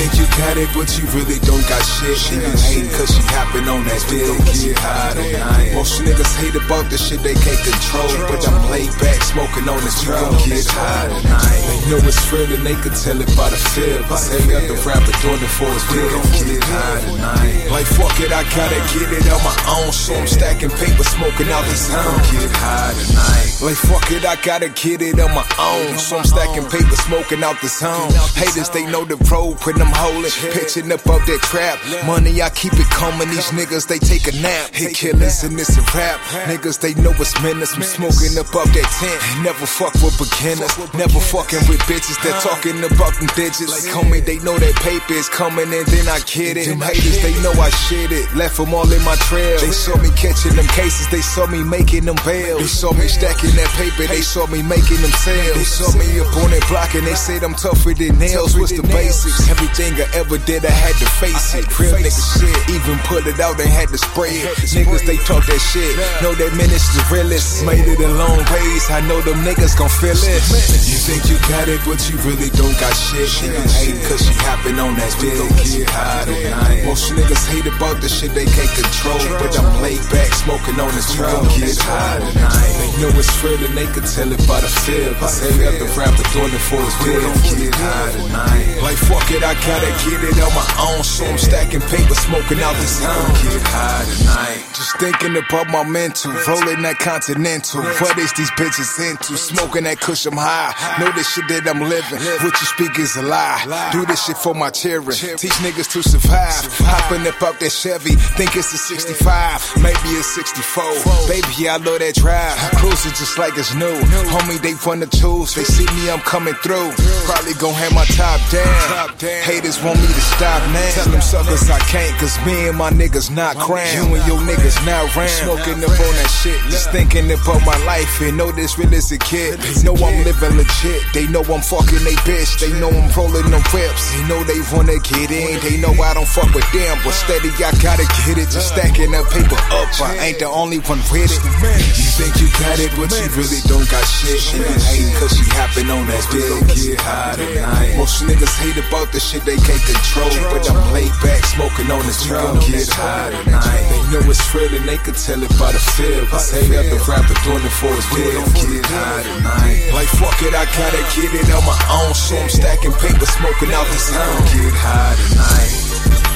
think you got it, but you really don't got shit. She been hating cause she happen on that dick. Get high tonight. Most niggas hate about the shit they can't control. But I'm laid back, smoking on this you gon' get high tonight. They know it's real and they can tell it by the feel. Cause every other rapper doing it for his. Gon' get high tonight. Like fuck I gotta get it on my own. So I'm stacking paper, smoking out this town. Get high tonight. Like fuck it, I gotta get it on my own. So I'm stacking paper, smoking out this home. Haters, they know the road when I'm holding. Pitching up out that trap. Money, I keep it coming. These niggas, they take a nap. Hit killers and this a rap. Niggas, they know it's menace. I'm smoking up out that tent. Never fuck with beginners. Never fucking with bitches that talking about them digits. Like homie, they know that paper is coming and then I get it. Them haters, they know I shit it. Left them all in my trail. They saw me catching them cases. They saw me making them bails. They saw me stacking that paper. They saw me making them sales. They saw me up on that block and they said I'm tougher than nails. What's the basics? Everything I ever did, I had to face it. Real nigga shit. Even put it out, they had to spray it. Niggas, they talk that shit. Know that minutes the realest. Made it a long ways. I know them niggas gon' feel it. You think you got it, but you really don't got shit. She hating cause she happen on that dick. Most niggas hate about the shit they can't control. But I'm laid back, smoking on this drum. Get high tonight. They know it's real and they can tell it by the feel. Cause every other rapper doing it for his dick. Get high tonight. Like fuck it, I gotta get it on my own. So I'm stacking paper, smoking out this town. Get high tonight. Just thinking about my mental, rolling that continental. What is these bitches into? Smoking that kush, I'm high. Know this shit that I'm living. What you speak is a lie. Do this shit for my children. Teach niggas to survive. Hopping up out that Chevy, think it's a 65, maybe a 64. Baby, I love that drive. Cruising just like it's new. Homie, they wanna choose. They see me, I'm coming through. Probably gon' have my top down. Haters want me to stop now. Tell them suckers I can't, cause me and my niggas not crowned. You and your niggas not round. Smoking up on that shit. Just thinking about my life and know this real as a kid. They know I'm living legit. They know I'm fucking they bitch. They know I'm rolling them whips. They know they wanna get in. They know I don't fuck with them. But steady, I gotta get it. Just stacking that paper up. I ain't the only one with it. You think you got it, but you really don't got shit. She been hating cause she happen on that dick. Get high tonight. Most niggas hate about the shit they can't control. But I'm laid back, smoking on this drum. Get high tonight. They know it's real and they can tell it by the feel. Cause every the rapper doing it for his dick. Get high tonight. Like fuck it, I gotta get it on my own. So I'm stacking paper, smoking out this town. Get high tonight.